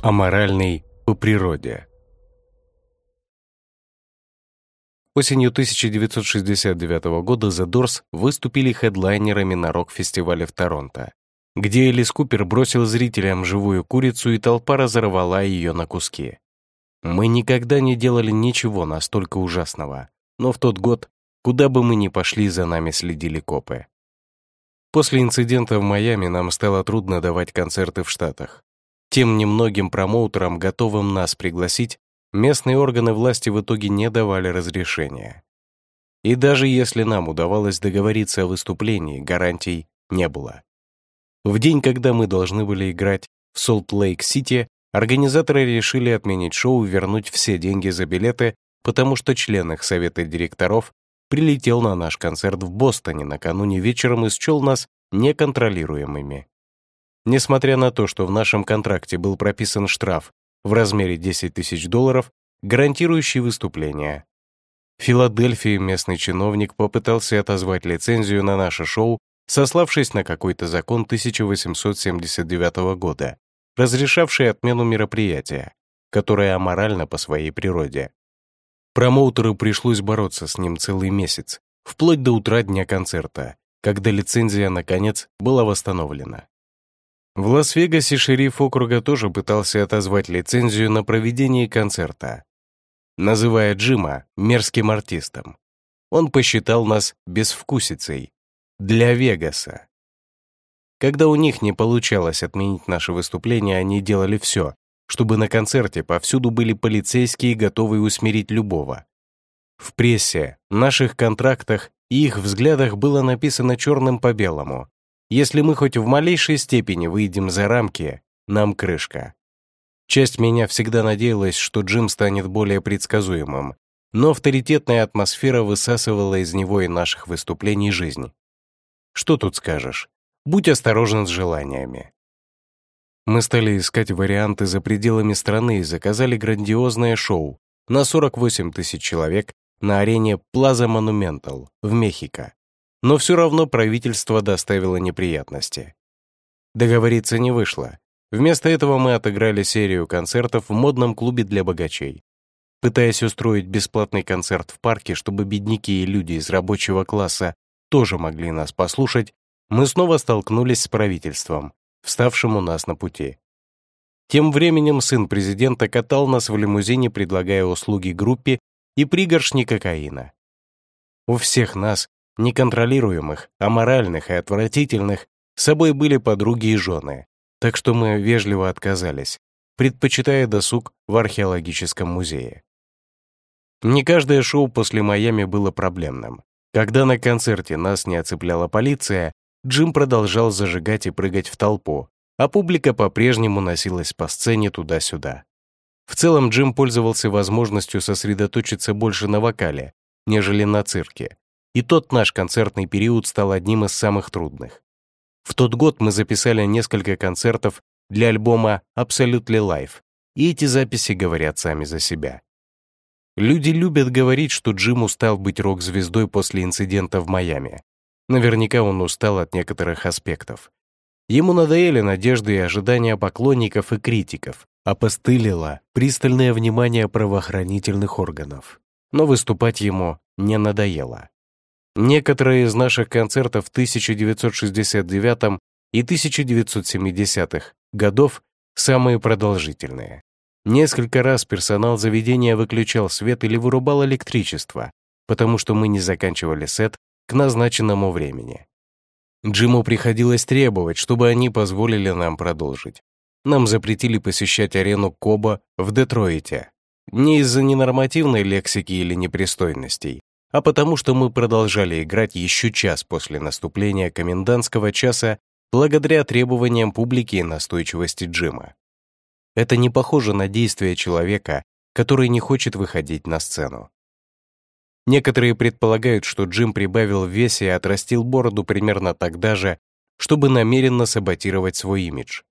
Аморальный по природе. Осенью 1969 года The Doors выступили хедлайнерами на рок-фестивале в Торонто, где Элис Купер бросил зрителям живую курицу, и толпа разорвала ее на куски. Мы никогда не делали ничего настолько ужасного, но в тот год, куда бы мы ни пошли, за нами следили копы. После инцидента в Майами нам стало трудно давать концерты в Штатах. Тем немногим промоутерам, готовым нас пригласить, местные органы власти в итоге не давали разрешения. И даже если нам удавалось договориться о выступлении, гарантий не было. В день, когда мы должны были играть в Солт-Лейк-Сити, организаторы решили отменить шоу и вернуть все деньги за билеты, потому что член их совета директоров прилетел на наш концерт в Бостоне накануне вечером и счел нас неконтролируемыми. Несмотря на то, что в нашем контракте был прописан штраф в размере 10 тысяч долларов, гарантирующий выступление. В Филадельфии местный чиновник попытался отозвать лицензию на наше шоу, сославшись на какой-то закон 1879 года, разрешавший отмену мероприятия, которое аморально по своей природе. Промоутеру пришлось бороться с ним целый месяц, вплоть до утра дня концерта, когда лицензия, наконец, была восстановлена. В Лас-Вегасе шериф округа тоже пытался отозвать лицензию на проведение концерта, называя Джима мерзким артистом. Он посчитал нас безвкусицей для Вегаса. Когда у них не получалось отменить наше выступление, они делали все, чтобы на концерте повсюду были полицейские, готовые усмирить любого. В прессе, наших контрактах и их взглядах было написано черным по белому. Если мы хоть в малейшей степени выйдем за рамки, нам крышка. Часть меня всегда надеялась, что Джим станет более предсказуемым, но авторитетная атмосфера высасывала из него и наших выступлений жизнь. Что тут скажешь? Будь осторожен с желаниями. Мы стали искать варианты за пределами страны и заказали грандиозное шоу на 48 тысяч человек на арене Plaza Monumental в Мехико. Но все равно правительство доставило неприятности. Договориться не вышло. Вместо этого мы отыграли серию концертов в модном клубе для богачей. Пытаясь устроить бесплатный концерт в парке, чтобы бедняки и люди из рабочего класса тоже могли нас послушать, мы снова столкнулись с правительством, вставшим у нас на пути. Тем временем сын президента катал нас в лимузине, предлагая услуги группе и пригоршни кокаина. У всех нас, неконтролируемых, аморальных и отвратительных, с собой были подруги и жены, так что мы вежливо отказались, предпочитая досуг в археологическом музее. Не каждое шоу после Майами было проблемным. Когда на концерте нас не оцепляла полиция, Джим продолжал зажигать и прыгать в толпу, а публика по-прежнему носилась по сцене туда-сюда. В целом Джим пользовался возможностью сосредоточиться больше на вокале, нежели на цирке, и тот наш концертный период стал одним из самых трудных. В тот год мы записали несколько концертов для альбома Absolutely Live, и эти записи говорят сами за себя. Люди любят говорить, что Джим устал быть рок-звездой после инцидента в Майами, Наверняка он устал от некоторых аспектов. Ему надоели надежды и ожидания поклонников и критиков, опостылило пристальное внимание правоохранительных органов. Но выступать ему не надоело. Некоторые из наших концертов в 1969 и 1970-х годов самые продолжительные. Несколько раз персонал заведения выключал свет или вырубал электричество, потому что мы не заканчивали сет к назначенному времени. Джиму приходилось требовать, чтобы они позволили нам продолжить. Нам запретили посещать арену Коба в Детройте. Не из-за ненормативной лексики или непристойностей, а потому что мы продолжали играть еще час после наступления комендантского часа благодаря требованиям публики и настойчивости Джима. Это не похоже на действия человека, который не хочет выходить на сцену. Некоторые предполагают, что Джим прибавил в весе и отрастил бороду примерно тогда же, чтобы намеренно саботировать свой имидж.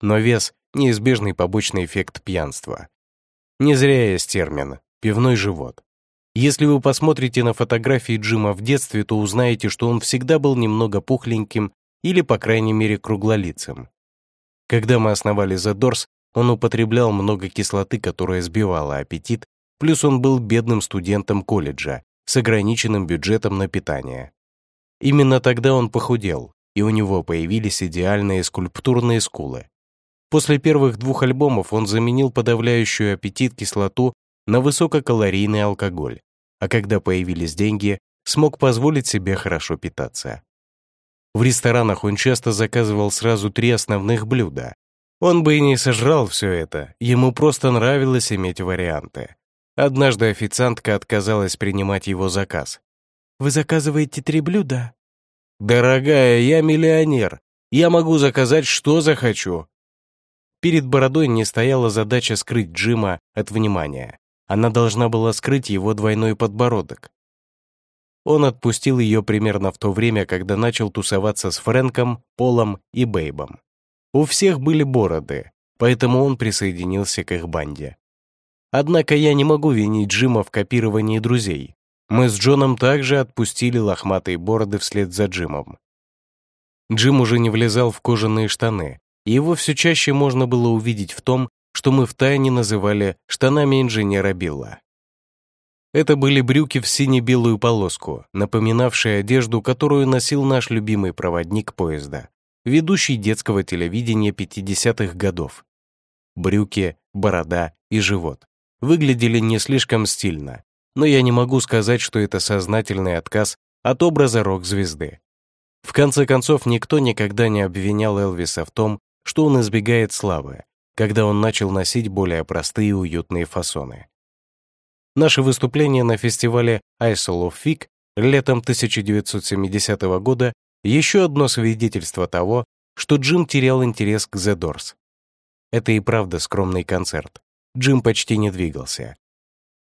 Но вес — неизбежный побочный эффект пьянства. Не зря есть термин «пивной живот». Если вы посмотрите на фотографии Джима в детстве, то узнаете, что он всегда был немного пухленьким или, по крайней мере, круглолицым. Когда мы основали Doors, Он употреблял много кислоты, которая сбивала аппетит, плюс он был бедным студентом колледжа с ограниченным бюджетом на питание. Именно тогда он похудел, и у него появились идеальные скульптурные скулы. После первых двух альбомов он заменил подавляющую аппетит кислоту на высококалорийный алкоголь, а когда появились деньги, смог позволить себе хорошо питаться. В ресторанах он часто заказывал сразу три основных блюда. Он бы и не сожрал все это, ему просто нравилось иметь варианты. Однажды официантка отказалась принимать его заказ. «Вы заказываете три блюда?» «Дорогая, я миллионер. Я могу заказать, что захочу». Перед бородой не стояла задача скрыть Джима от внимания. Она должна была скрыть его двойной подбородок. Он отпустил ее примерно в то время, когда начал тусоваться с Фрэнком, Полом и Бейбом. У всех были бороды, поэтому он присоединился к их банде. Однако я не могу винить Джима в копировании друзей. Мы с Джоном также отпустили лохматые бороды вслед за Джимом. Джим уже не влезал в кожаные штаны, и его все чаще можно было увидеть в том, что мы втайне называли штанами инженера Билла. Это были брюки в сине-белую полоску, напоминавшие одежду, которую носил наш любимый проводник поезда, ведущий детского телевидения 50-х годов. Брюки, борода и живот выглядели не слишком стильно, но я не могу сказать, что это сознательный отказ от образа рок-звезды. В конце концов, никто никогда не обвинял Элвиса в том, что он избегает славы, когда он начал носить более простые уютные фасоны. Наше выступление на фестивале Isle of Fig летом 1970 года еще одно свидетельство того, что Джим терял интерес к The Doors. Это и правда скромный концерт. Джим почти не двигался.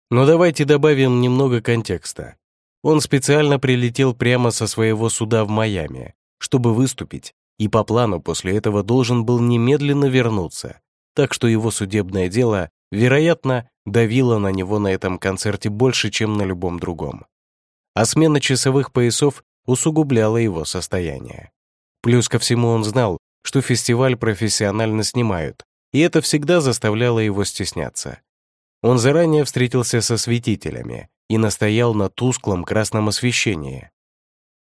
Но давайте добавим немного контекста. Он специально прилетел прямо со своего суда в Майами, чтобы выступить, и по плану после этого должен был немедленно вернуться, так что его судебное дело, вероятно, давило на него на этом концерте больше, чем на любом другом. А смена часовых поясов усугубляла его состояние. Плюс ко всему он знал, что фестиваль профессионально снимают, и это всегда заставляло его стесняться. Он заранее встретился со святителями и настоял на тусклом красном освещении.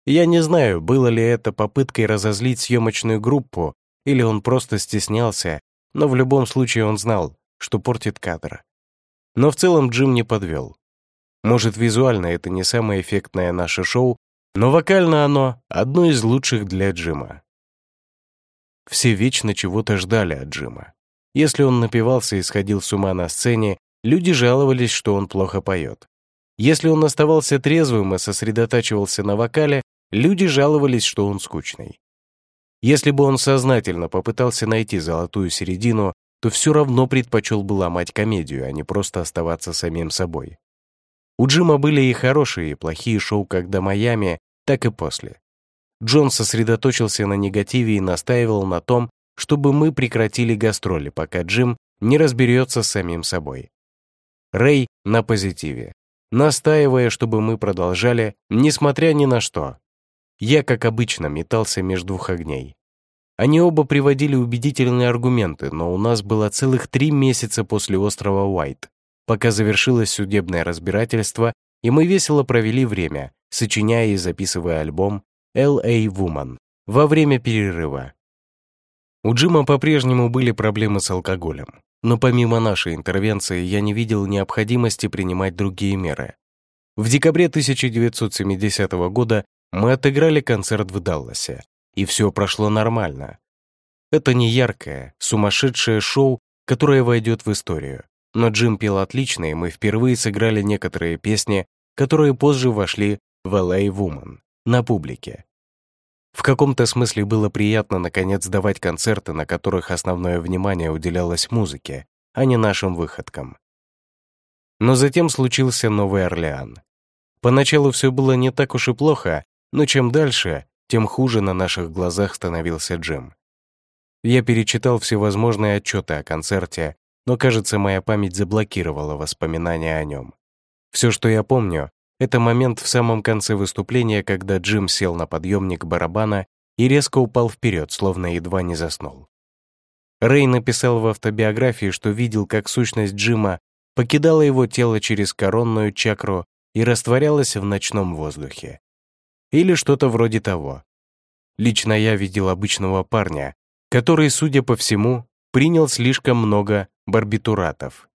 Я не знаю, было ли это попыткой разозлить съемочную группу, или он просто стеснялся, но в любом случае он знал, что портит кадр. Но в целом Джим не подвел. Может, визуально это не самое эффектное наше шоу, но вокально оно одно из лучших для Джима. Все вечно чего-то ждали от Джима. Если он напивался и сходил с ума на сцене, Люди жаловались, что он плохо поет. Если он оставался трезвым и сосредотачивался на вокале, люди жаловались, что он скучный. Если бы он сознательно попытался найти золотую середину, то все равно предпочел бы ломать комедию, а не просто оставаться самим собой. У Джима были и хорошие, и плохие шоу как до Майами, так и после. Джон сосредоточился на негативе и настаивал на том, чтобы мы прекратили гастроли, пока Джим не разберется с самим собой. Рэй на позитиве, настаивая, чтобы мы продолжали, несмотря ни на что. Я, как обычно, метался между двух огней. Они оба приводили убедительные аргументы, но у нас было целых три месяца после острова Уайт, пока завершилось судебное разбирательство, и мы весело провели время, сочиняя и записывая альбом «L.A. Woman» во время перерыва. У Джима по-прежнему были проблемы с алкоголем. Но помимо нашей интервенции я не видел необходимости принимать другие меры. В декабре 1970 года мы отыграли концерт в Далласе, и все прошло нормально. Это не яркое, сумасшедшее шоу, которое войдет в историю. Но Джим пел отлично, и мы впервые сыграли некоторые песни, которые позже вошли в LA Woman на публике. В каком-то смысле было приятно наконец давать концерты, на которых основное внимание уделялось музыке, а не нашим выходкам. Но затем случился Новый Орлеан. Поначалу все было не так уж и плохо, но чем дальше, тем хуже на наших глазах становился Джим. Я перечитал всевозможные отчеты о концерте, но, кажется, моя память заблокировала воспоминания о нем. Все, что я помню, это момент в самом конце выступления, когда Джим сел на подъемник барабана и резко упал вперед, словно едва не заснул. Рэй написал в автобиографии, что видел, как сущность Джима покидала его тело через коронную чакру и растворялась в ночном воздухе. Или что-то вроде того. Лично я видел обычного парня, который, судя по всему, принял слишком много барбитуратов.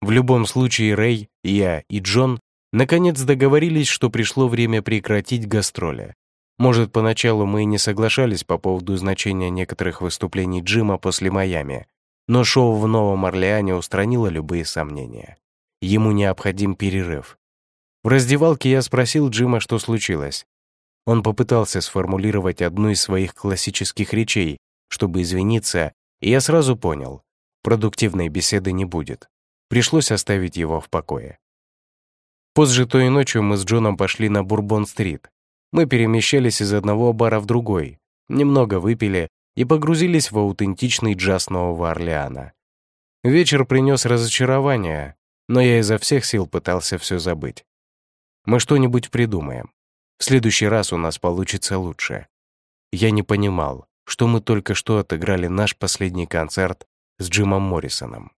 В любом случае Рэй, я и Джон наконец договорились, что пришло время прекратить гастроли. Может, поначалу мы и не соглашались по поводу значения некоторых выступлений Джима после Майами, но шоу в Новом Орлеане устранило любые сомнения. Ему необходим перерыв. В раздевалке я спросил Джима, что случилось. Он попытался сформулировать одну из своих классических речей, чтобы извиниться, и я сразу понял, продуктивной беседы не будет. Пришлось оставить его в покое. Позже той ночью мы с Джоном пошли на Бурбон-стрит. Мы перемещались из одного бара в другой, немного выпили и погрузились в аутентичный джаз Нового Орлеана. Вечер принес разочарование, но я изо всех сил пытался все забыть. Мы что-нибудь придумаем. В следующий раз у нас получится лучше. Я не понимал, что мы только что отыграли наш последний концерт с Джимом Моррисоном.